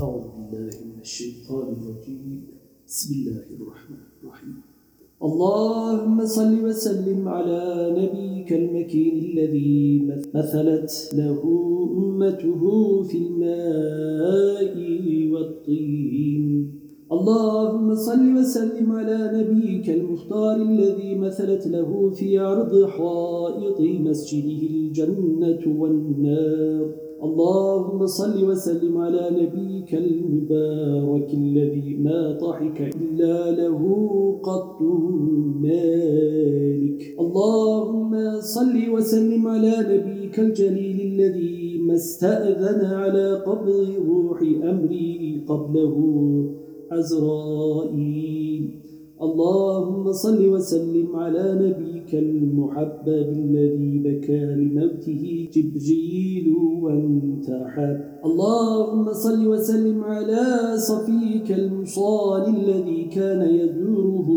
أعوذ بالله من الشيطان الرجيم. بسم الله الرحمن الرحيم. اللهم صل وسلم على نبيك المكين الذي مثلت له أمته في الماء والطين. اللهم صل وسلم على نبيك المختار الذي مثلت له في عرض حائط مسجده الجنة والنار. اللهم صل وسلم على نبيك المبارك الذي ما ضحك إلا له قط مالك. اللهم صل وسلم على نبيك الجليل الذي ما استأذن على قبض روح أمري قبله عزرائيل اللهم صل وسلم على نبيك المحبب الذي بكى لموته جبريل وانتحب اللهم صل وسلم على صفيك المصال الذي كان يزوره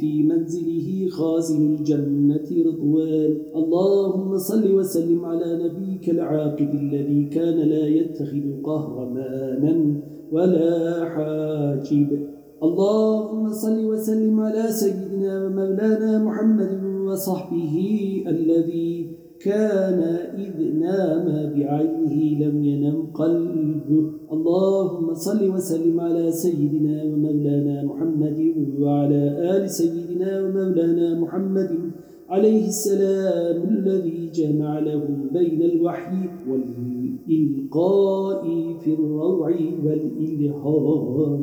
في منزله خازن الجنة رضوان. اللهم صل وسلم على نبيك العاقب الذي كان لا يتخذ قهرمانا ولا حاجب. اللهم صل وسلم على سيدنا ومولانا محمد وصحبه الذي كان إذ نام بعينه لم ينم قلبه. اللهم صل وسلم على سيدنا ومولانا محمد وعلى آل سيدنا ومولانا محمد عليه السلام الذي جمع له بين الوحي والإلقاء في الروع والإلهام.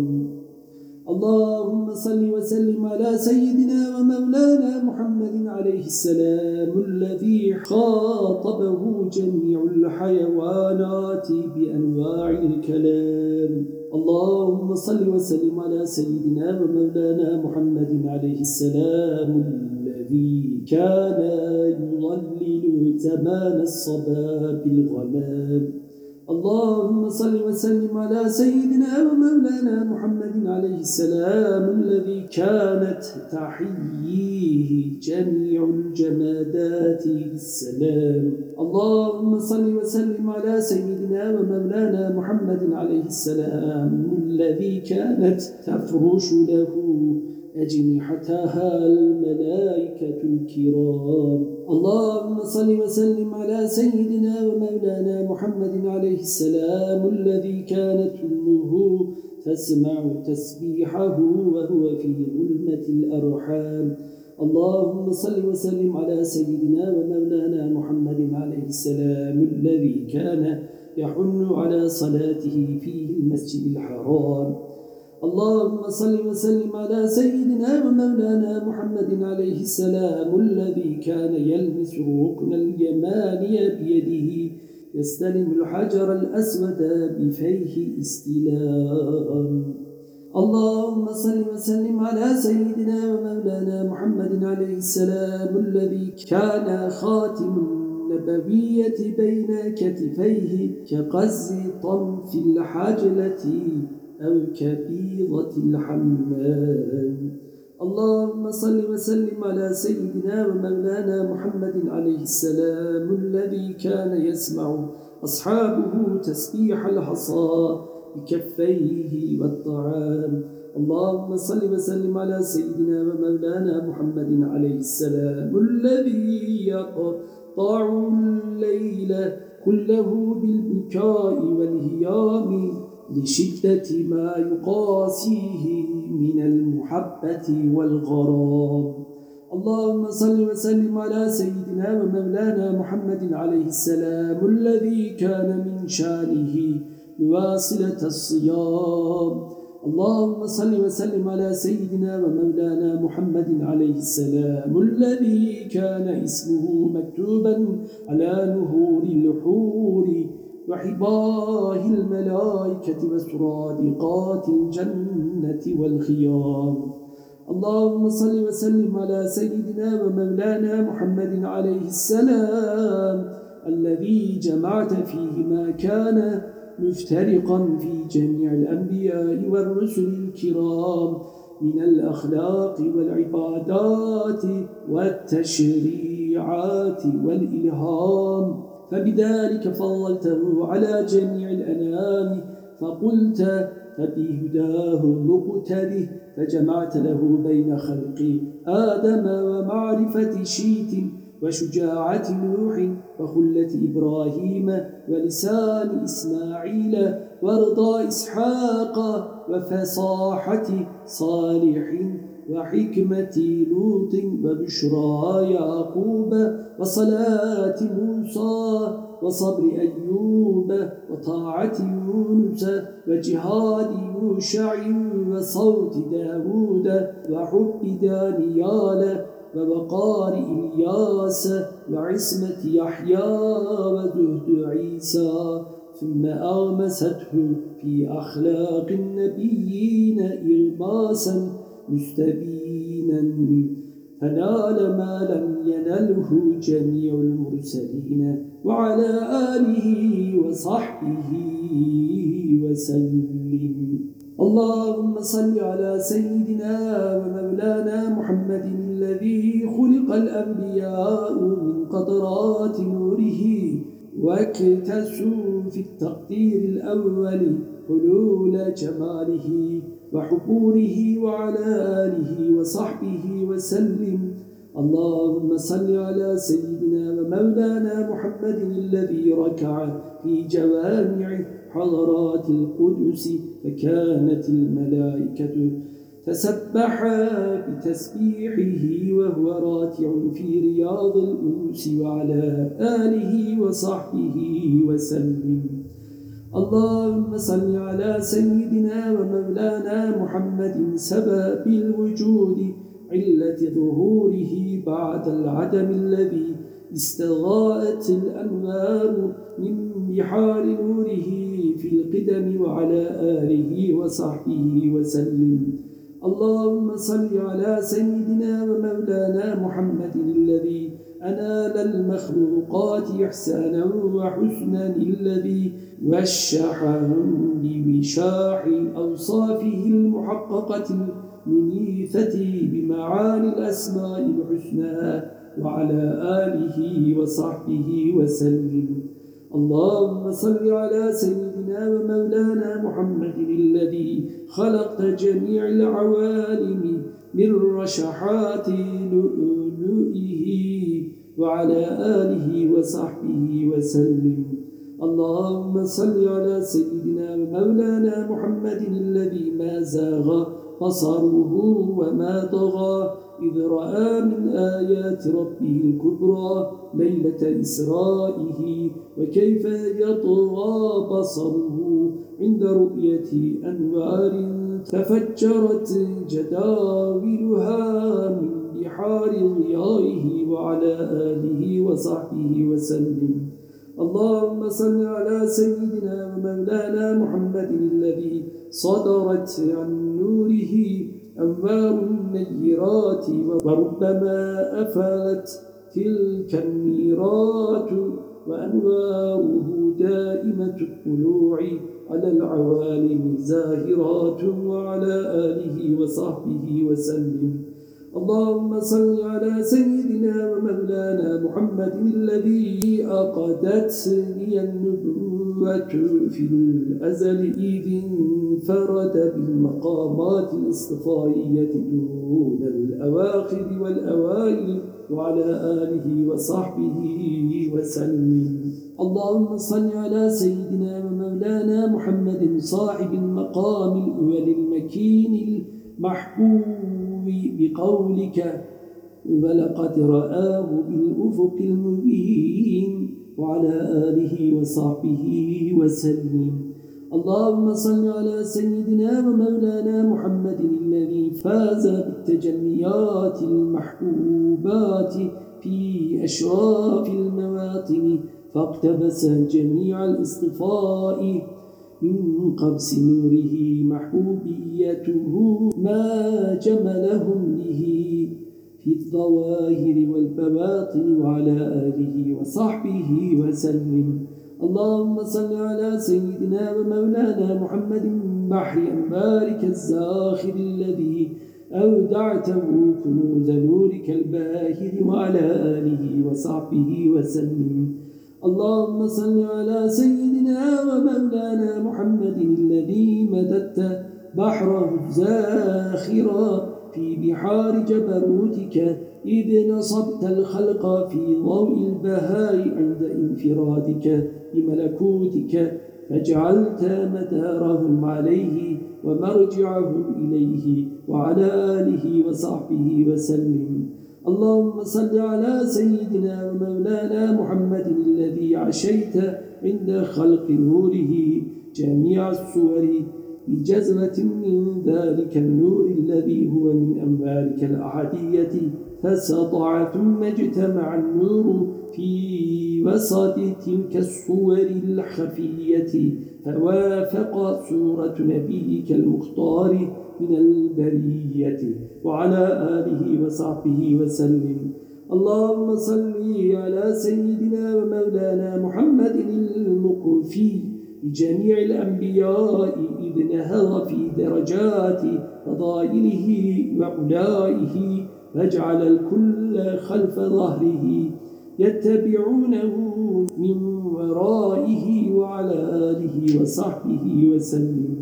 اللهم صل وسلم على سيدنا ومولانا محمد عليه السلام الذي خاطبه جميع الحيوانات بأنواع الكلام. اللهم صل وسلم على سيدنا ومولانا محمد عليه السلام الذي كان يظلل زمان الصبا بالغمام. اللهم صل وسلم على سيدنا ومولانا محمد عليه السلام الذي كانت تحييه جميع الجمادات بالسلام اللهم صل وسلم على سيدنا ومولانا محمد عليه السلام الذي كانت تفرش له أجنحتها الملائكة الكرام. اللهم صل وسلم على سيدنا ومولانا محمد عليه السلام الذي كانت أمه تسمع تسبيحه وهو في ظلمة الأرحام. اللهم صل وسلم على سيدنا ومولانا محمد عليه السلام الذي كان يحن على صلاته في المسجد الحرام. اللهم صل وسلم على سيدنا ومولانا محمد عليه السلام الذي كان يلمس ركن اليماني بيده يستلم الحجر الأسود بفيه استلام اللهم صل وسلم على سيدنا ومولانا محمد عليه السلام الذي كان خاتم النبوية بين كتفيه كقز طنف الحجلة. أو كبيضة الحمام اللهم صل وسلم على سيدنا ومولانا محمد عليه السلام الذي كان يسمع أصحابه تسبيح الحصى بكفيه والطعام. اللهم صل وسلم على سيدنا ومولانا محمد عليه السلام الذي يقطع الليل كله بالبكاء والهيام. لشدة ما يقاسيه من المحبة والغرام. اللهم صل وسلم على سيدنا ومولانا محمد عليه السلام الذي كان من شانه مواصلة الصيام. اللهم صل وسلم على سيدنا ومولانا محمد عليه السلام الذي كان اسمه مكتوبا على نهور الحور. وحباه الملائكة وسرادقات الجنة والخيام. اللهم صل وسلم على سيدنا ومولانا محمد عليه السلام الذي جمعت فيه ما كان مفترقا في جميع الأنبياء والرسل الكرام من الأخلاق والعبادات والتشريعات والإلهام. فبذلك فضلته على جميع الأنام فقلت فبهداه مقتده فجمعت له بين خلق آدم ومعرفة شيت وشجاعة نوح وخلة إبراهيم ولسان إسماعيل ورضا إسحاق وفصاحة صالح وحكمة لوط وبشرى يعقوب وصلاة موسى وصبر أيوب وطاعة يونس وجهاد يوشع وصوت داود وحب دانيال ووقار إلياس وعصمة يحيى وزهد عيسى ثم أغمسته في أخلاق النبيين إغماسا مستبينا. فنال ما لم ينله جميع المرسلين وعلى آله وصحبه وسلم. اللهم صل على سيدنا ومولانا محمد الذي خلق الأنبياء من قطرات نوره واكتسوا في التقدير الأول حلول جماله. وحبوره وعلى آله وصحبه وسلم. اللهم صل على سيدنا ومولانا محمد الذي ركع في جوامع حضرات القدس فكانت الملائكة فسبح بتسبيحه وهو راتع في رياض الأنس وعلى آله وصحبه وسلم. اللهم صل على سيدنا ومولانا محمد سبب الوجود علة ظهوره بعد العدم الذي استغاءت الأنوار من بحار نوره في القدم وعلى آله وصحبه وسلم. اللهم صل على سيدنا ومولانا محمد الذي أنال المخلوقات إحسانا وحسنا الذي وشحهم بوشاح أوصافه المحققة المنيثة بمعاني الأسماء الحسنى وعلى آله وصحبه وسلم. اللهم صل على سيدنا ومولانا محمد الذي خلقت جميع العوالم من رشحات لؤلؤه. وعلى آله وصحبه وسلم. اللهم صل على سيدنا ومولانا محمد الذي ما زاغ بصره وما طغى. إذ رأى من آيات ربه الكبرى ليلة إسرائه وكيف يطغى بصره عند رؤية أنوار تفجرت جداولها من بحار ضيائه وعلى آله وصحبه وسلم. اللهم صل على سيدنا ومولانا محمد الذي صدرت عن نوره أنوار النيرات وربما أفلت تلك النيرات وأنواره دائمة الطلوع على العوالم زاهرات وعلى آله وصحبه وسلم. اللهم صل على سيدنا ومولانا محمد الذي أقدت لي النبوة في الأزل. إذ انفرد بالمقامات الاصطفائية دون الأواخر والأوائل وعلى آله وصحبه وسلم. اللهم صل على سيدنا ومولانا محمد صاحب المقام الأول المكين المحبوب بقولك ولقد رآه بالأفق المبين وعلى آله وصحبه وسلم. اللهم صل على سيدنا ومولانا محمد الذي فاز بالتجليات المحبوبات في أشراف المواطن فاقتبس جميع الاصطفاء من قبس نوره محبوبيته ما جملهم به في الظواهر والبواطن وعلى آله وصحبه وسلم. اللهم صل على سيدنا ومولانا محمد بحر أنبارك الزاخر الذي أودعته كنوز نورك الباهر وعلى آله وصحبه وسلم. اللهم صل على سيدنا ومولانا محمد الذي مددت بحره الزاخرا في بحار جبروتك. إذ نصبت الخلق في ضوء البهاء عند انفرادك بملكوتك. فجعلت مدارهم عليه ومرجعهم إليه وعلى آله وصحبه وسلم. اللهم صل على سيدنا ومولانا محمد الذي عشيت عند خلق نوره جميع الصور بجزمة من ذلك النور الذي هو من أموالك الأحدية فسطع ثم اجتمع النور في وسط تلك الصور الخفية فوافق سورة نبيك المختار. من البرية وعلى آله وصحبه وسلم. اللهم صل على سيدنا ومولانا محمد المقفي لجميع الأنبياء إذ نهض في درجات فضائله وعلائه فاجعل الكل خلف ظهره يتبعونه من ورائه وعلى آله وصحبه وسلم.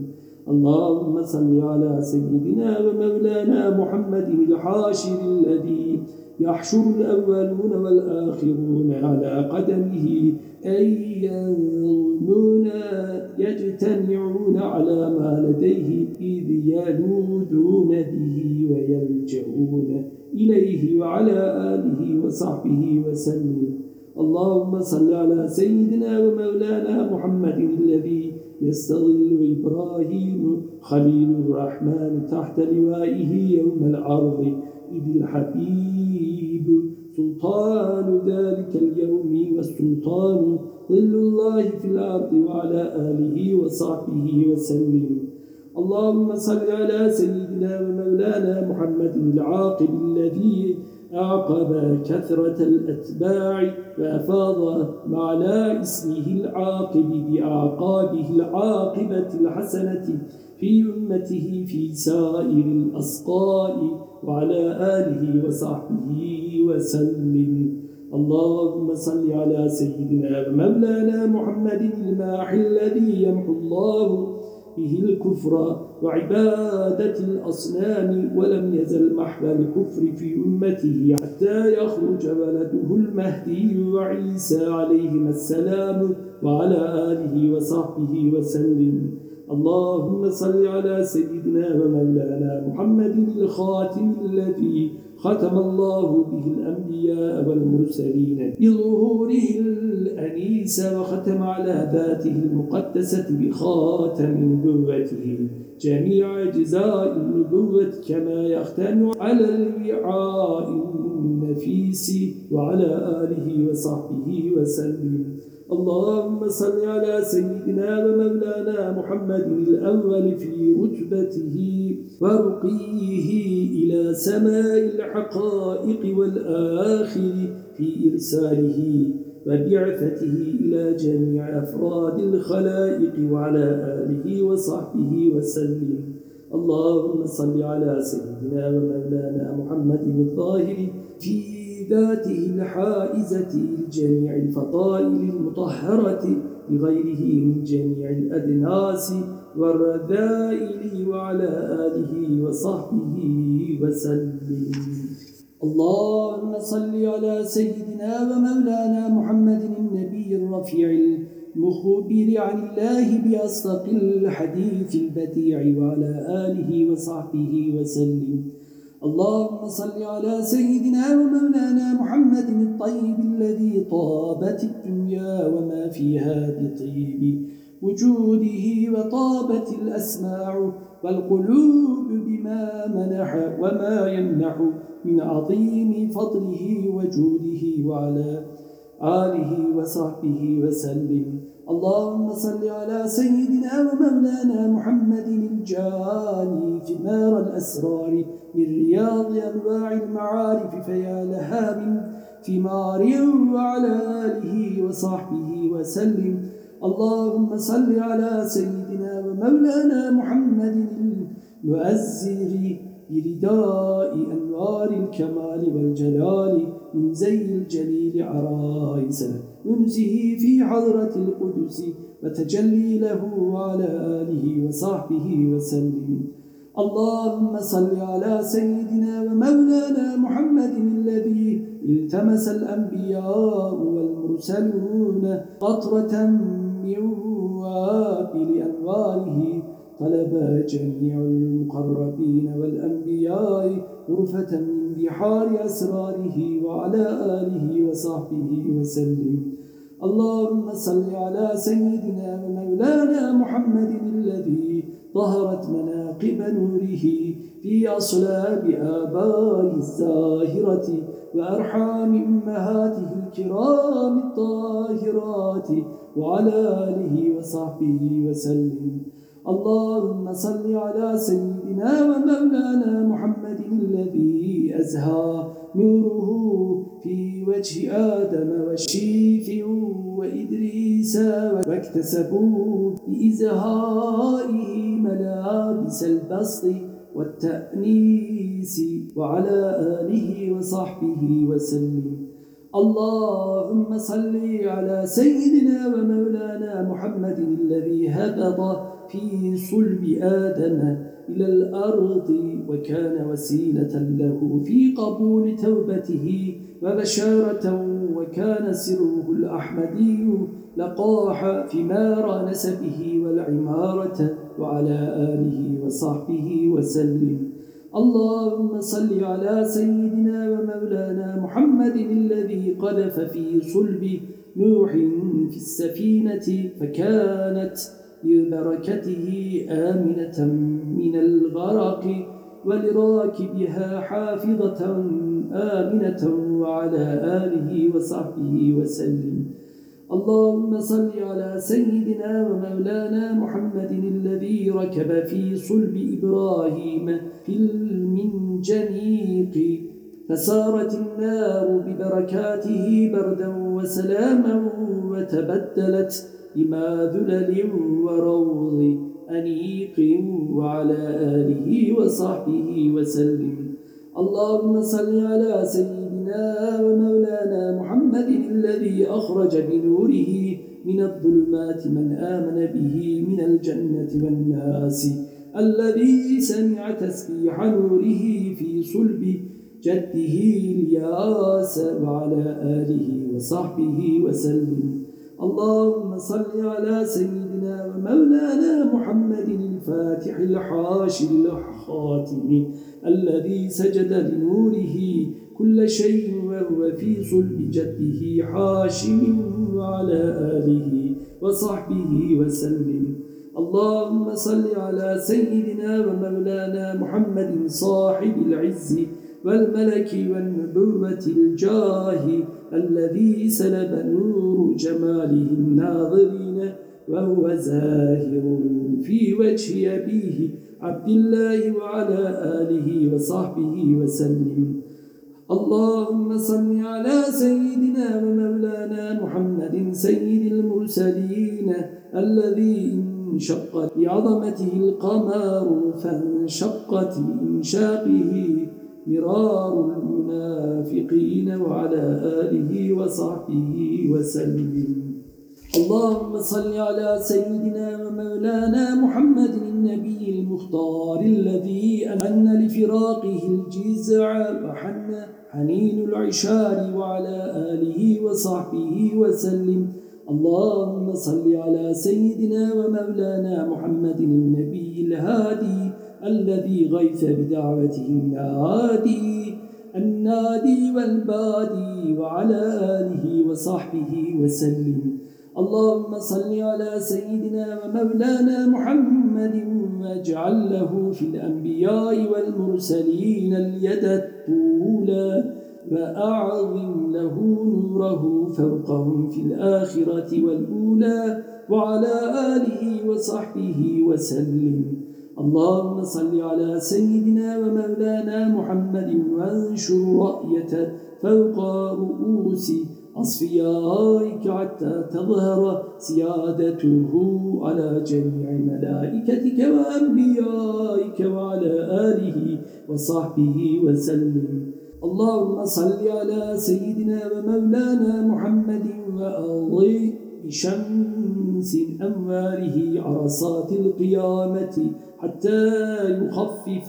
اللهم صل على سيدنا ومولانا محمد الحاشر الذي يحشر الأولون والآخرون على قدمه أي ينظمون يجتمعون على ما لديه إذ يلودون به ويلجؤون إليه وعلى آله وصحبه وسلم. اللهم صل على سيدنا ومولانا محمد الذي يستظل إبراهيم خليل الرحمن تحت لوائه يوم العرض إذ الحبيب سلطان ذلك اليوم والسلطان ظل الله في الأرض وعلى آله وصحبه وسلم. اللهم صل على سيدنا ومولانا محمد العاقب الذي أعقب كثرة الأتباع وأفاض معنى اسمه العاقب بأعقابه العاقبة الحسنة في أمته في سائر الأسقاء وعلى آله وصحبه وسلم. اللهم صل على سيدنا ومولانا محمد الماحي الذي يمحو الله به الكفر وعبادة الأصنام ولم يزل محو الكفر في أمته حتى يخرج ولده المهدي وعيسى عليهما السلام وعلى آله وصحبه وسلم. اللهم صل على سيدنا ومولانا محمد الخاتم الذي ختم الله به الأنبياء والمرسلين بظهوره الأنيس وختم على ذاته المقدسة بخاتم نبوته. جميع أجزاء النبوة كما يختم على الوعاء النفيس وعلى آله وصحبه وسلم. اللهم صل على سيدنا ومولانا محمد الأول في رتبته ورقيه إلى سماء الحقائق والآخر في إرساله وبعثته إلى جميع أفراد الخلائق وعلى آله وصحبه وسلم. اللهم صل على سيدنا ومولانا محمد الظاهر في ذاته الحائزة لجميع الفضائل المطهرة لغيره من جميع الأدناس والرذائل وعلى آله وصحبه وسلم. اللهم صل على سيدنا ومولانا محمد النبي الرفيع المخبر عن الله بأصدق الحديث البديع وعلى آله وصحبه وسلم. اللهم صل على سيدنا ومولانا محمد الطيب الذي طابت الدنيا وما فيها بطيب وجوده وطابت الأسماع والقلوب بما منح وما يمنح من عظيم فضله وجوده وعلى آله وصحبه وسلم. اللهم صل على سيدنا ومولانا محمد الجاني ثمار الأسرار من رياض أنواع المعارف فيا لها من ثمار وعلى آله وصحبه وسلم. اللهم صل على سيدنا ومولانا محمد المؤزر برداء أنوار الكمال والجلال من زي الجليل عرائس. أنزه في حضرة القدس وتجلي له وعلى آله وصحبه وسلم. اللهم صل على سيدنا ومولانا محمد الذي التمس الأنبياء والمرسلون قطرة من وابل أنواره طلب جميع المقربين والأنبياء غرفة من بحار أسراره وعلى آله وصحبه وسلم. اللهم صل على سيدنا ومولانا محمد الذي ظهرت مناقب نوره في أصلاب آبائه الزاهرة وأرحام أمهاته الكرام الطاهرات وعلى آله وصحبه وسلم. اللهم صل على سيدنا ومولانا محمد الذي أزهى نوره في وجه آدم والشيف وإدريس واكتسبوا بإزهائه ملابس البسط والتأنيس وعلى آله وصحبه وسلم. اللهم صل على سيدنا ومولانا محمد الذي هبط في صلب آدم إلى الأرض وكان وسيلة له في قبول توبته وبشارة وكان سره الأحمدي لقاح ثمار نسبه والعمارة وعلى آله وصحبه وسلم. اللهم صل على سيدنا ومولانا محمد الذي قذف في صلب نوح في السفينة فكانت ببركته آمنة من الغرق ولراكبها حافظة آمنة وعلى آله وصحبه وسلم. اللهم صل على سيدنا ومولانا محمد الذي ركب في صلب إبراهيم في المنجنيق. فسارت النار ببركاته بردا وسلاما وتبدلت. بما ذلل وروض أنيق وعلى آله وصحبه وسلم. اللهم صل على سيدنا ومولانا محمد الذي أخرج بنوره من الظلمات من آمن به من الجنة والناس الذي سمع تسبيح نوره في صلب جده الياس وعلى آله وصحبه وسلم. اللهم صل على سيدنا ومولانا محمد الفاتح الحاشر الخاتم الذي سجد لنوره كل شيء وهو في صلب جده حاشم وعلى آله وصحبه وسلم. اللهم صل على سيدنا ومولانا محمد صاحب العز والملك والنبوة الجاه الذي سلب نور جماله الناظرين وهو زاهر في وجه أبيه عبد الله وعلى آله وصحبه وسلم. اللهم صل على سيدنا ومولانا محمد سيد المرسلين الذي انشق بعظمته القمر فانشقت بإنشاقه مرار المنافقين وعلى آله وصحبه وسلم. اللهم صل على سيدنا ومولانا محمد النبي المختار الذي أن لفراقه الجزع وحن حنين العشار وعلى آله وصحبه وسلم. اللهم صل على سيدنا ومولانا محمد النبي الهادي الذي غيث بدعوته النادي النادي والبادي وعلى آله وصحبه وسلم. اللهم صل على سيدنا ومولانا محمد واجعل له في الأنبياء والمرسلين اليد الطولى وأعظم له نوره فوقهم في الآخرة والأولى وعلى آله وصحبه وسلم. اللهم صل على سيدنا ومولانا محمد وانشر رأية فوق رؤوس أصفيائك حتى تظهر سيادته على جميع ملائكتك وأنبيائك وعلى آله وصحبه وسلم. اللهم صل على سيدنا ومولانا محمد وأرضي بشمس أنواره عرصات القيامة حتى يخفف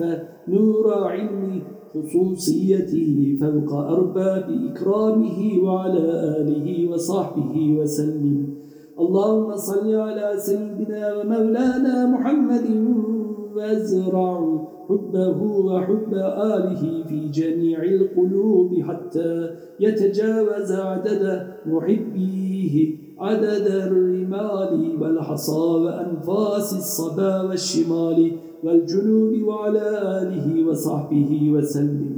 نور علم خصوصيته فوق أرباب إكرامه وعلى آله وصحبه وسلم. اللهم صل على سيدنا ومولانا محمد وازرع حبه وحب آله في جميع القلوب حتى يتجاوز عدد محبيه. عدد الرمال والحصى وأنفاس الصبا والشمال والجنوب وعلى آله وصحبه وسلم.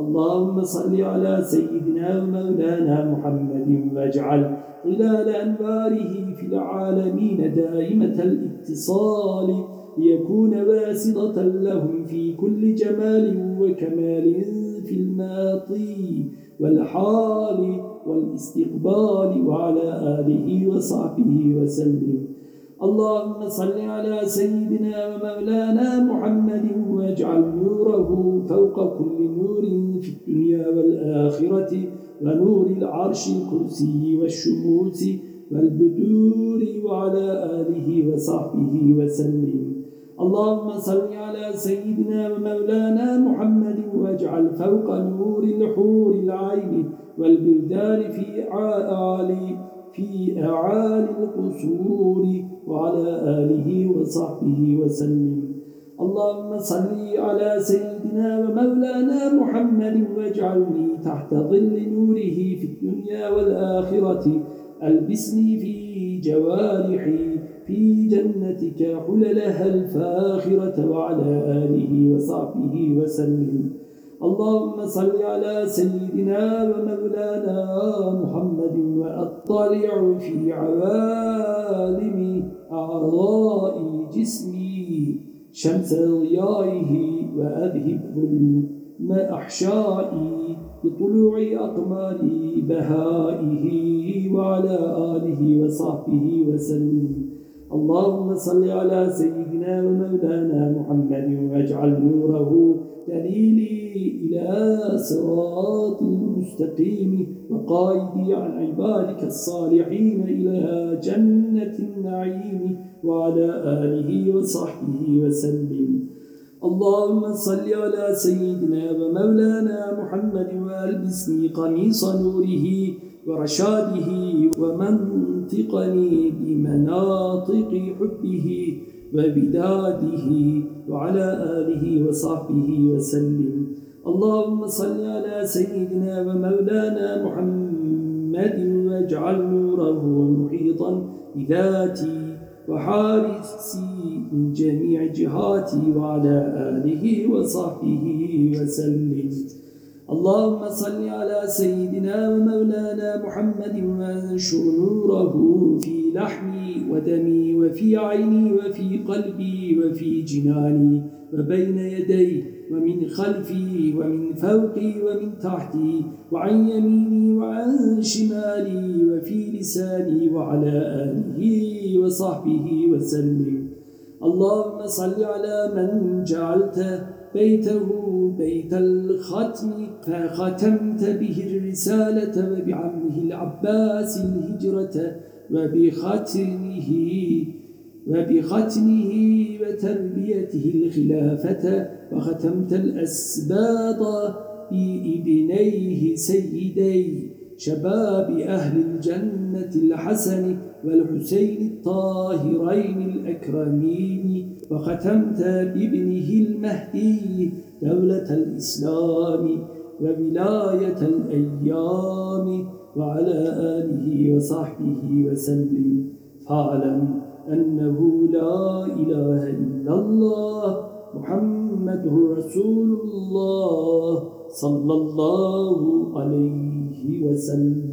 اللهم صل على سيدنا ومولانا محمد واجعل ظلال أنواره في العالمين دائمة الاتصال ليكون واسطة لهم في كل جمال وكمال في الماطي والحال والاستقبال وعلى آله وصحبه وسلم. اللهم صل على سيدنا ومولانا محمد واجعل نوره فوق كل نور في الدنيا والآخرة ونور العرش الكرسي والشموس والبدور وعلى آله وصحبه وسلم. اللهم صل على سيدنا ومولانا محمد واجعل فوق نور الحور العين والبلدان في أعالي في أعالي القصور وعلى آله وصحبه وسلم. اللهم صل على سيدنا ومولانا محمد واجعلني تحت ظل نوره في الدنيا والآخرة. ألبسني في جوارحي في جنتك حللها الفاخرة وعلى آله وصحبه وسلم. اللهم صل على سيدنا ومولانا محمد وأطلع في عوالم أعضاء جسمي شمس ضيائه وأذهب ظلم أحشائي بطلوع أقمار بهائه وعلى آله وصحبه وسلم. اللهم صل على سيدنا ومولانا محمد واجعل نوره دليلي إلى صراط المستقيم وقائدي عن عبادك الصالحين إلى جنة النعيم وعلى آله وصحبه وسلم. اللهم صل على سيدنا ومولانا محمد وألبسني قميص نوره ورشاده ومنطقني بمناطق حبه وبداده وعلى آله وصحبه وسلم. اللهم صل على سيدنا ومولانا محمد واجعل نوره محيطا بذاتي وحارسي من جميع جهاتي وعلى آله وصحبه وسلم. اللهم صل على سيدنا ومولانا محمد وانشر نوره في لحمي ودمي وفي عيني وفي قلبي وفي جناني وبين يدي ومن خلفي ومن فوقي ومن تحتي وعن يميني وعن شمالي وفي لساني وعلى آله وصحبه وسلم. اللهم صل على من جعلت بيته بيت الختم فختمت به الرسالة وبعمه العباس الهجرة وبختمه وبختمه وتربيته الخلافة وختمت الأسباط بإبنيه سيدي شباب أهل الجنة الحسن. والحسين الطاهرين الأكرمين وختمت بابنه المهدي دولة الإسلام وولاية الأيام وعلى آله وصحبه وسلم. فاعلم أنه لا إله إلا الله محمد رسول الله صلى الله عليه وسلم.